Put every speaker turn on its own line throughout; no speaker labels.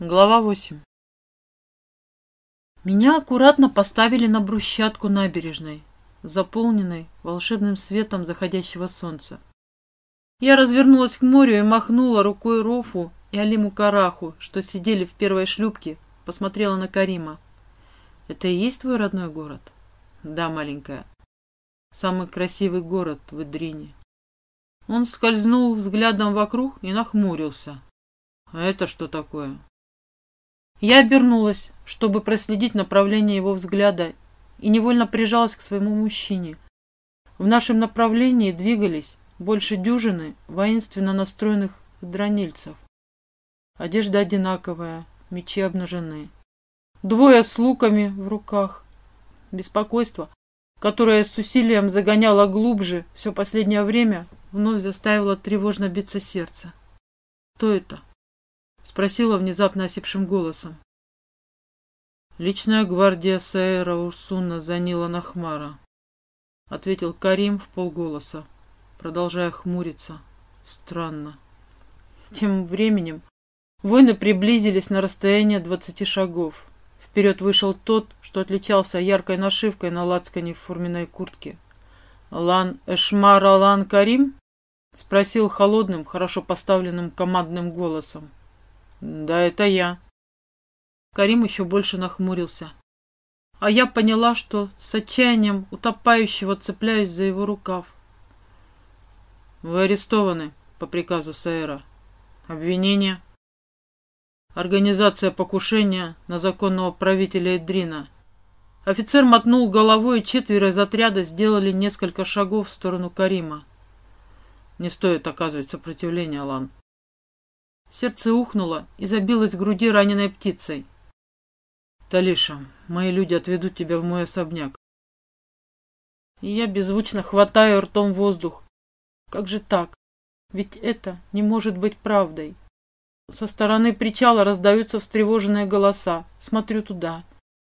Глава 8 Меня аккуратно поставили на брусчатку набережной, заполненной волшебным светом заходящего солнца. Я развернулась к морю и махнула рукой Рофу и Алиму Караху, что сидели в первой шлюпке, посмотрела на Карима. «Это и есть твой родной город?» «Да, маленькая. Самый красивый город в Идрине». Он скользнул взглядом вокруг и нахмурился. «А это что такое?» Я обернулась, чтобы проследить направление его взгляда, и невольно прижалась к своему мужчине. В нашем направлении двигались больше дюжины воинственно настроенных дронильцев. Одежда одинаковая, мечи обнажены. Двое с луками в руках. Беспокойство, которое с усилием загоняло глубже все последнее время, вновь заставило тревожно биться сердце. Кто это? Спросила внезапно осипшим голосом. Личная гвардия Саэра Урсуна Занила Нахмара. Ответил Карим в полголоса, продолжая хмуриться. Странно. Тем временем воины приблизились на расстояние двадцати шагов. Вперед вышел тот, что отличался яркой нашивкой на лацкане форменной куртке. «Лан Эшмар Алан Карим?» — спросил холодным, хорошо поставленным командным голосом. «Да, это я». Карим еще больше нахмурился. А я поняла, что с отчаянием утопающего цепляюсь за его рукав. «Вы арестованы по приказу Саэра. Обвинение?» «Организация покушения на законного правителя Эдрина». Офицер мотнул головой, и четверо из отряда сделали несколько шагов в сторону Карима. «Не стоит оказывать сопротивление, Алан. Сердце ухнуло и забилось в груди раненой птицей. «Талиша, мои люди отведут тебя в мой особняк». И я беззвучно хватаю ртом воздух. Как же так? Ведь это не может быть правдой. Со стороны причала раздаются встревоженные голоса. Смотрю туда.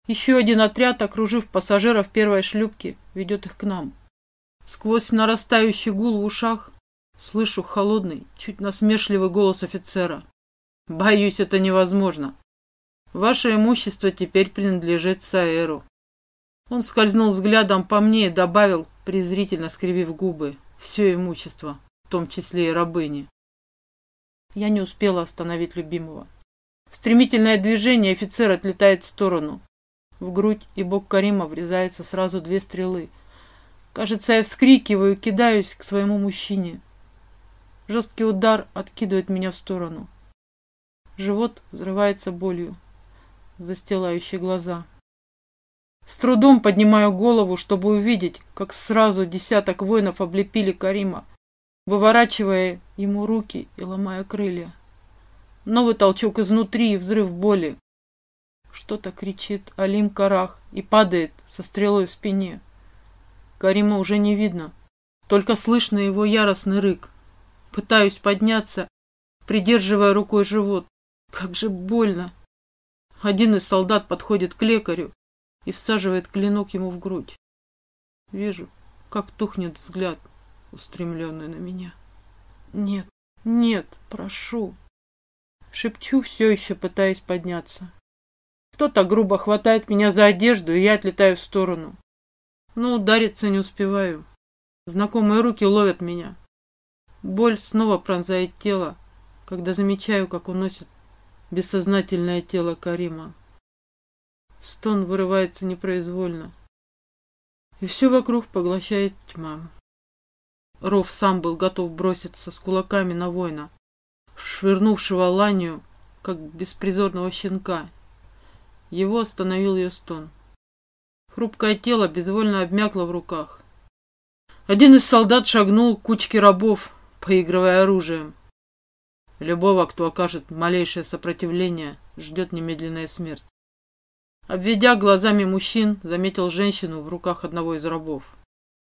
Еще один отряд, окружив пассажиров первой шлюпки, ведет их к нам. Сквозь нарастающий гул в ушах Слышу холодный, чуть насмешливый голос офицера. Боюсь, это невозможно. Ваше имущество теперь принадлежит Саэру. Он скользнул взглядом по мне и добавил, презрительно скривив губы, все имущество, в том числе и рабыни. Я не успела остановить любимого. Стремительное движение офицер отлетает в сторону. В грудь и бок Карима врезаются сразу две стрелы. Кажется, я вскрикиваю кидаюсь к своему мужчине. Жесткий удар откидывает меня в сторону. Живот взрывается болью, застилающей глаза. С трудом поднимаю голову, чтобы увидеть, как сразу десяток воинов облепили Карима, выворачивая ему руки и ломая крылья. Новый толчок изнутри и взрыв боли. Что-то кричит Алим Карах и падает со стрелой в спине. Карима уже не видно, только слышно его яростный рык. Пытаюсь подняться, придерживая рукой живот. Как же больно. Один из солдат подходит к лекарю и всаживает клинок ему в грудь. Вижу, как тухнет взгляд, устремленный на меня. Нет, нет, прошу. Шепчу, все еще пытаясь подняться. Кто-то грубо хватает меня за одежду, и я отлетаю в сторону. Но удариться не успеваю. Знакомые руки ловят меня. Боль снова пронзает тело, когда замечаю, как уносит бессознательное тело Карима. Стон вырывается непроизвольно, и все вокруг поглощает тьма. Ров сам был готов броситься с кулаками на воина, швырнувшего ланию, как беспризорного щенка. Его остановил ее стон. Хрупкое тело безвольно обмякло в руках. Один из солдат шагнул к кучке рабов, поигрывая оружием. Любого, кто окажет малейшее сопротивление, ждет немедленная смерть. Обведя глазами мужчин, заметил женщину в руках одного из рабов.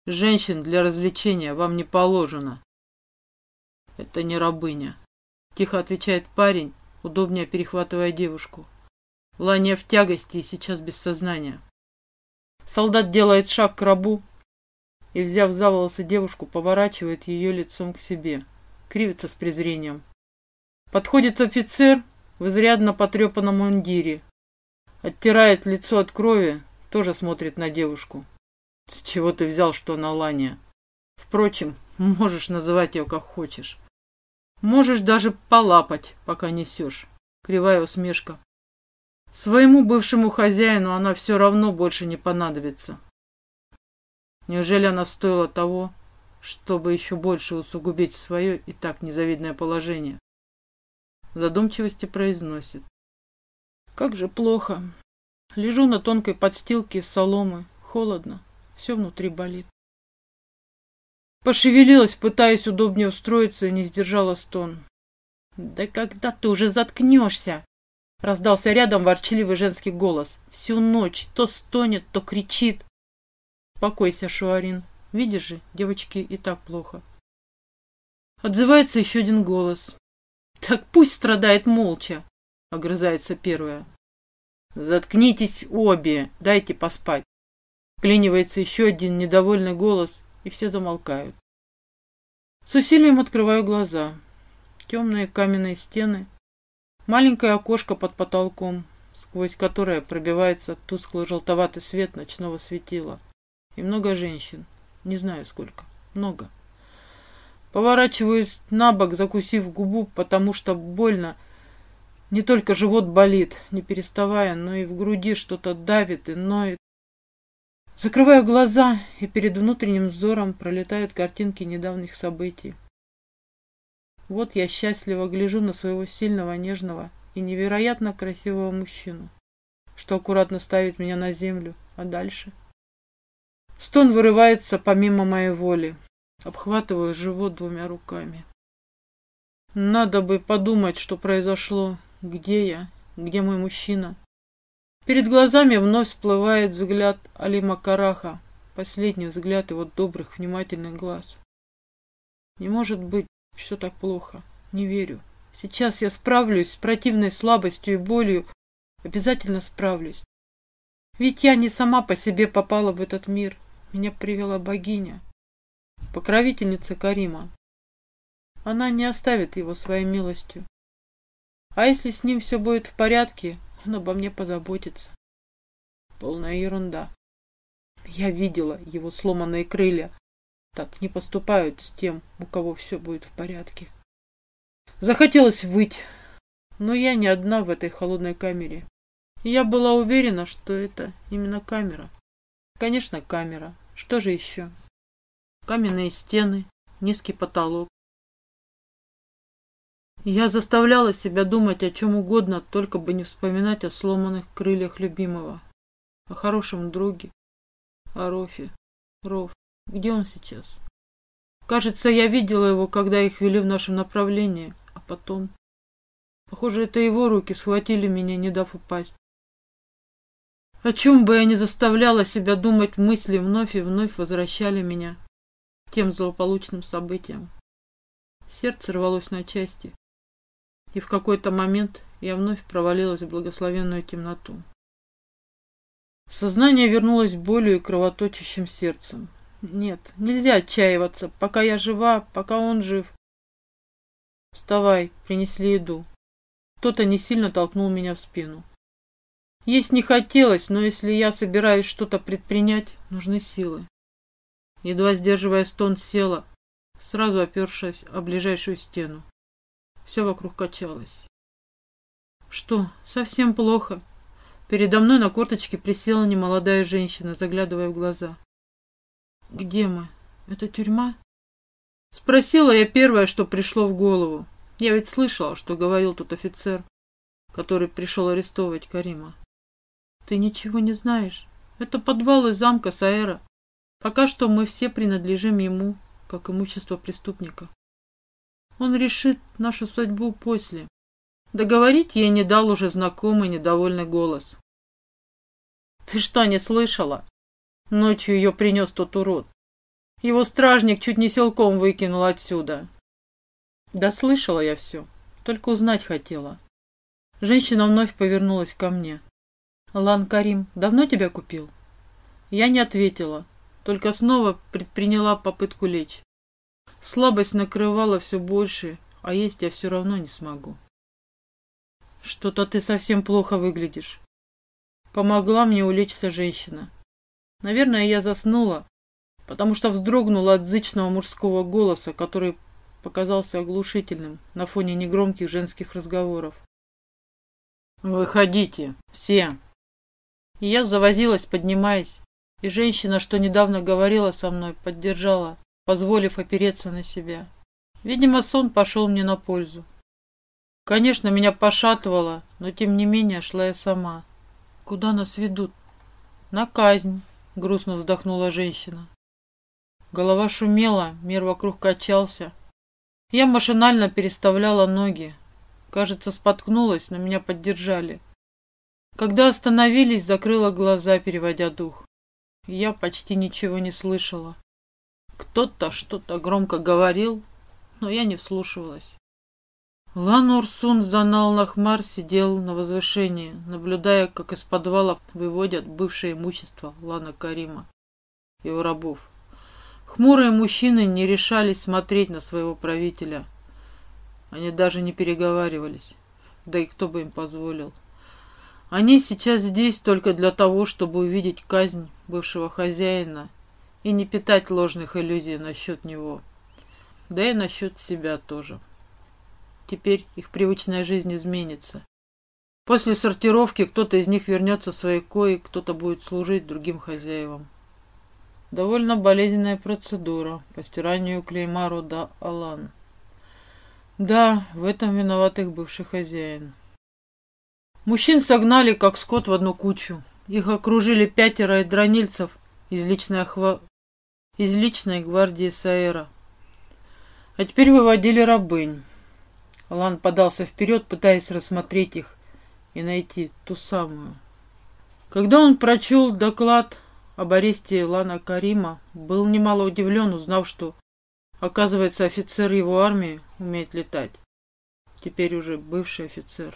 Женщин для развлечения вам не положено. Это не рабыня. Тихо отвечает парень, удобнее перехватывая девушку. Лания в тягости и сейчас без сознания. Солдат делает шаг к рабу, и, взяв за волосы девушку, поворачивает ее лицом к себе. Кривится с презрением. Подходит офицер в изрядно потрепанном мундире. Оттирает лицо от крови, тоже смотрит на девушку. С чего ты взял, что она Ланя? Впрочем, можешь называть ее как хочешь. Можешь даже полапать, пока несешь. Кривая усмешка. Своему бывшему хозяину она все равно больше не понадобится. Неужели она стоила того, чтобы еще больше усугубить свое и так незавидное положение? В задумчивости произносит. Как же плохо. Лежу на тонкой подстилке соломы. Холодно. Все внутри болит. Пошевелилась, пытаясь удобнее устроиться, и не сдержала стон. «Да когда ты уже заткнешься?» Раздался рядом ворчливый женский голос. Всю ночь то стонет, то кричит. «Покойся, Шуарин. Видишь же, девочке и так плохо». Отзывается еще один голос. «Так пусть страдает молча», — огрызается первая. «Заткнитесь обе, дайте поспать». Клинивается еще один недовольный голос, и все замолкают. С усилием открываю глаза. Темные каменные стены, маленькое окошко под потолком, сквозь которое пробивается тусклый желтоватый свет ночного светила. И много женщин. Не знаю сколько. Много. Поворачиваюсь на бок, закусив губу, потому что больно. Не только живот болит, не переставая, но и в груди что-то давит и ноет. Закрываю глаза, и перед внутренним взором пролетают картинки недавних событий. Вот я счастливо гляжу на своего сильного, нежного и невероятно красивого мужчину, что аккуратно ставит меня на землю, а дальше... Стон вырывается помимо моей воли. Обхватываю живот двумя руками. Надо бы подумать, что произошло, где я, где мой мужчина. Перед глазами вновь всплывает взгляд Алима Караха, последний взгляд его добрых, внимательных глаз. Не может быть все так плохо, не верю. Сейчас я справлюсь с противной слабостью и болью, обязательно справлюсь. Ведь я не сама по себе попала в этот мир, меня привела богиня, покровительница Карима. Она не оставит его своей милостью. А если с ним все будет в порядке, он обо мне позаботится. Полная ерунда. Я видела его сломанные крылья. Так не поступают с тем, у кого все будет в порядке. Захотелось выть, но я не одна в этой холодной камере. я была уверена, что это именно камера. Конечно, камера. Что же еще? Каменные стены, низкий потолок. Я заставляла себя думать о чем угодно, только бы не вспоминать о сломанных крыльях любимого, о хорошем друге, о Рофе. Ров, где он сейчас? Кажется, я видела его, когда их вели в нашем направлении, а потом... Похоже, это его руки схватили меня, не дав упасть. О чем бы я ни заставляла себя думать, мысли вновь и вновь возвращали меня к тем злополучным событиям. Сердце рвалось на части, и в какой-то момент я вновь провалилась в благословенную темноту. Сознание вернулось болью и кровоточащим сердцем. Нет, нельзя отчаиваться, пока я жива, пока он жив. Вставай, принесли еду. Кто-то не сильно толкнул меня в спину. Есть не хотелось, но если я собираюсь что-то предпринять, нужны силы. Едва сдерживая стон, села, сразу опершись о ближайшую стену. Все вокруг качалось. Что, совсем плохо? Передо мной на корточке присела немолодая женщина, заглядывая в глаза. Где мы? Это тюрьма? Спросила я первое, что пришло в голову. Я ведь слышала, что говорил тот офицер, который пришел арестовывать Карима. Ты ничего не знаешь. Это подвалы замка Саэра. Пока что мы все принадлежим ему, как имущество преступника. Он решит нашу судьбу после. Договорить ей не дал уже знакомый недовольный голос. Ты что, не слышала? Ночью ее принес тот урод. Его стражник чуть не силком выкинул отсюда. Да слышала я все, только узнать хотела. Женщина вновь повернулась ко мне. Лан Карим давно тебя купил? Я не ответила, только снова предприняла попытку лечь. Слабость накрывала все больше, а есть я все равно не смогу. что-то ты совсем плохо выглядишь. Помогла мне улечься женщина. Наверное, я заснула, потому что вздрогнула от зычного мужского голоса, который показался оглушительным на фоне негромких женских разговоров. «Выходите, все!» И я завозилась, поднимаясь, и женщина, что недавно говорила со мной, поддержала, позволив опереться на себя. Видимо, сон пошел мне на пользу. Конечно, меня пошатывало, но тем не менее шла я сама. Куда нас ведут? На казнь, грустно вздохнула женщина. Голова шумела, мир вокруг качался. Я машинально переставляла ноги. Кажется, споткнулась, но меня поддержали. Когда остановились, закрыла глаза, переводя дух. Я почти ничего не слышала. Кто-то что-то громко говорил, но я не вслушивалась. Лан Урсун Занал Нахмар сидел на возвышении, наблюдая, как из подвала выводят бывшее имущество Лана Карима, его рабов. Хмурые мужчины не решались смотреть на своего правителя. Они даже не переговаривались. Да и кто бы им позволил. Они сейчас здесь только для того, чтобы увидеть казнь бывшего хозяина и не питать ложных иллюзий насчет него. Да и насчет себя тоже. Теперь их привычная жизнь изменится. После сортировки кто-то из них вернется в свои кои, кто-то будет служить другим хозяевам. Довольно болезненная процедура по стиранию клейма рода Алан. Да, в этом виноват их бывший хозяин. Мужчин согнали, как скот, в одну кучу. Их окружили пятеро дронильцев из личной, охва... из личной гвардии Саэра. А теперь выводили рабынь. Лан подался вперед, пытаясь рассмотреть их и найти ту самую. Когда он прочел доклад об аресте Лана Карима, был немало удивлен, узнав, что, оказывается, офицер его армии умеет летать. Теперь уже бывший офицер.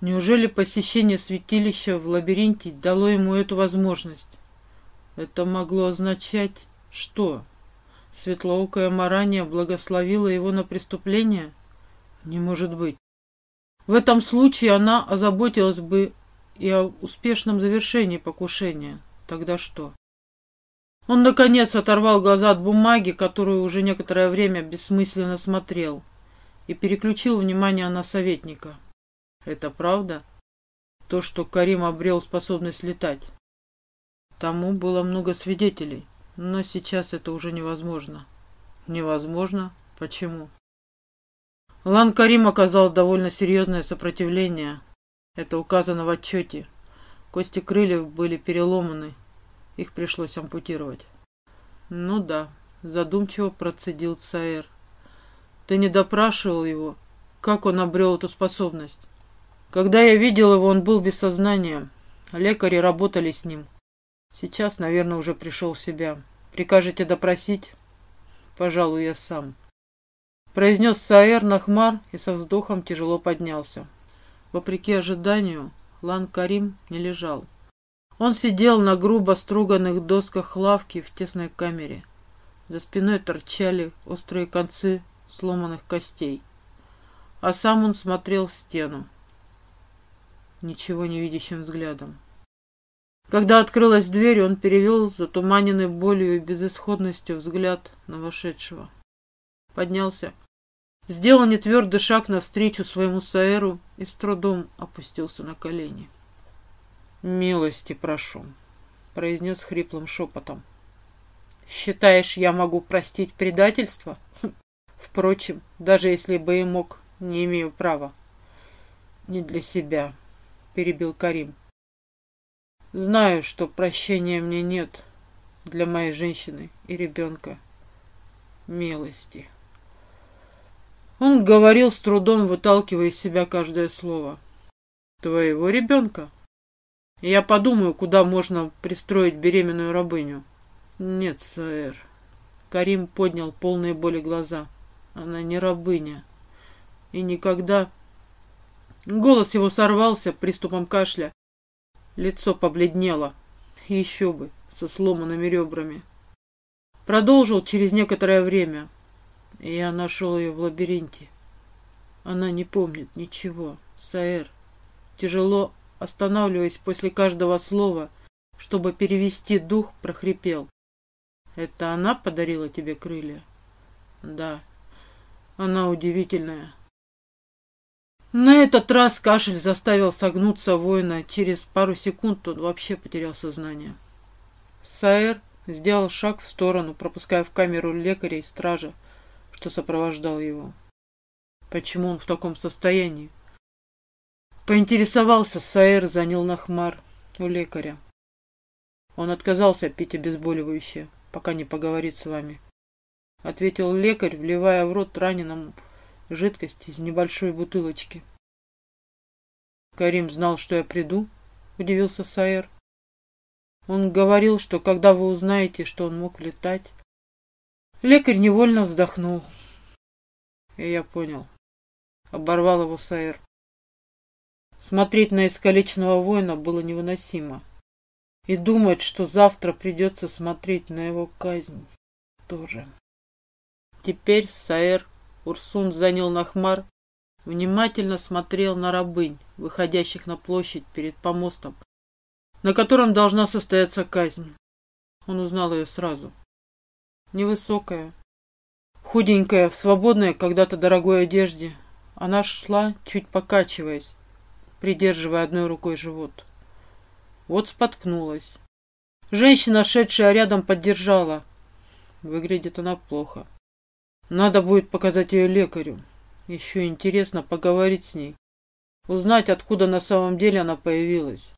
Неужели посещение святилища в лабиринте дало ему эту возможность? Это могло означать что? Светлоокая Марания благословила его на преступление? Не может быть. В этом случае она озаботилась бы и о успешном завершении покушения. Тогда что? Он, наконец, оторвал глаза от бумаги, которую уже некоторое время бессмысленно смотрел, и переключил внимание на советника. Это правда? То, что Карим обрел способность летать. Тому было много свидетелей, но сейчас это уже невозможно. Невозможно? Почему? Лан Карим оказал довольно серьезное сопротивление. Это указано в отчете. Кости крыльев были переломаны. Их пришлось ампутировать. Ну да, задумчиво процедил Цаэр. Ты не допрашивал его, как он обрел эту способность? Когда я видел его, он был без сознания. Лекари работали с ним. Сейчас, наверное, уже пришел в себя. Прикажете допросить? Пожалуй, я сам. Произнес Саэр Нахмар и со вздохом тяжело поднялся. Вопреки ожиданию, Лан Карим не лежал. Он сидел на грубо струганных досках лавки в тесной камере. За спиной торчали острые концы сломанных костей. А сам он смотрел в стену ничего не видящим взглядом. Когда открылась дверь, он перевел затуманенный болью и безысходностью взгляд на вошедшего. Поднялся, сделал нетвердый шаг навстречу своему Саэру и с трудом опустился на колени. «Милости прошу», — произнес хриплым шепотом. «Считаешь, я могу простить предательство? Впрочем, даже если бы и мог, не имею права. Не для себя» перебил Карим. Знаю, что прощения мне нет для моей женщины и ребенка. Милости. Он говорил с трудом, выталкивая из себя каждое слово. Твоего ребенка? Я подумаю, куда можно пристроить беременную рабыню. Нет, сэр. Карим поднял полные боли глаза. Она не рабыня. И никогда Голос его сорвался приступом кашля. Лицо побледнело. Еще бы, со сломанными ребрами. Продолжил через некоторое время. Я нашел ее в лабиринте. Она не помнит ничего. Саэр, тяжело останавливаясь после каждого слова, чтобы перевести дух, прохрипел. «Это она подарила тебе крылья?» «Да, она удивительная». На этот раз кашель заставил согнуться воина. Через пару секунд он вообще потерял сознание. Саэр сделал шаг в сторону, пропуская в камеру лекаря и стража, что сопровождал его. Почему он в таком состоянии? Поинтересовался Саэр, занял нахмар у лекаря. Он отказался пить обезболивающее, пока не поговорит с вами. Ответил лекарь, вливая в рот раненому жидкость из небольшой бутылочки. Карим знал, что я приду, удивился Саэр. Он говорил, что когда вы узнаете, что он мог летать... Лекарь невольно вздохнул. И я понял. Оборвал его Саэр. Смотреть на искалеченного воина было невыносимо. И думать, что завтра придется смотреть на его казнь, тоже. Теперь Саэр Урсун занял Нахмар, внимательно смотрел на рабынь, выходящих на площадь перед помостом, на котором должна состояться казнь. Он узнал ее сразу. Невысокая, худенькая, в свободной когда-то дорогой одежде, она шла, чуть покачиваясь, придерживая одной рукой живот. Вот споткнулась. Женщина, шедшая рядом, поддержала. Выглядит она плохо. Надо будет показать ее лекарю. Еще интересно поговорить с ней. Узнать, откуда на самом деле она появилась.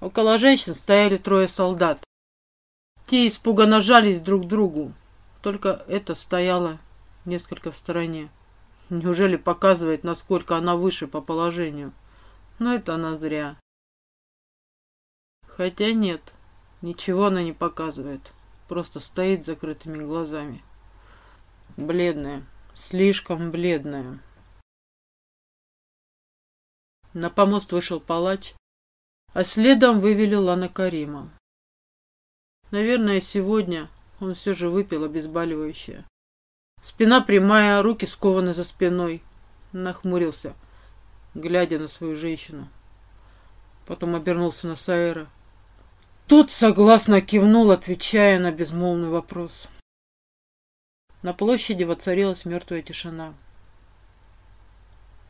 Около женщин стояли трое солдат. Те испуганно жались друг к другу. Только это стояло несколько в стороне. Неужели показывает, насколько она выше по положению? Но это она зря. Хотя нет, ничего она не показывает. Просто стоит с закрытыми глазами. Бледная, слишком бледная. На помост вышел палач, а следом вывели Лана Карима. Наверное, сегодня он все же выпил обезболивающее. Спина прямая, руки скованы за спиной. Нахмурился глядя на свою женщину. Потом обернулся на Саэра. Тот согласно кивнул, отвечая на безмолвный вопрос. На площади воцарилась мертвая тишина.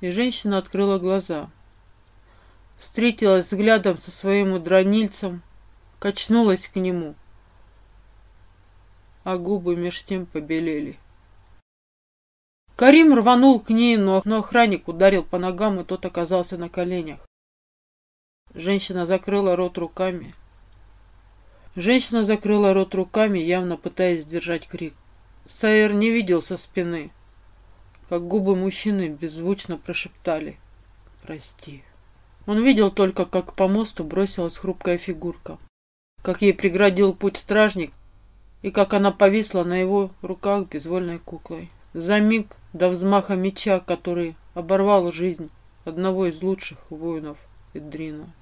И женщина открыла глаза. Встретилась взглядом со своим удранильцем, качнулась к нему, а губы меж тем побелели. Карим рванул к ней, но, но охранник ударил по ногам, и тот оказался на коленях. Женщина закрыла рот руками. Женщина закрыла рот руками, явно пытаясь сдержать крик. Сайер не видел со спины, как губы мужчины беззвучно прошептали «Прости». Он видел только, как по мосту бросилась хрупкая фигурка, как ей преградил путь стражник, и как она повисла на его руках безвольной куклой. За миг до взмаха меча, который оборвал жизнь одного из лучших воинов Эдрина.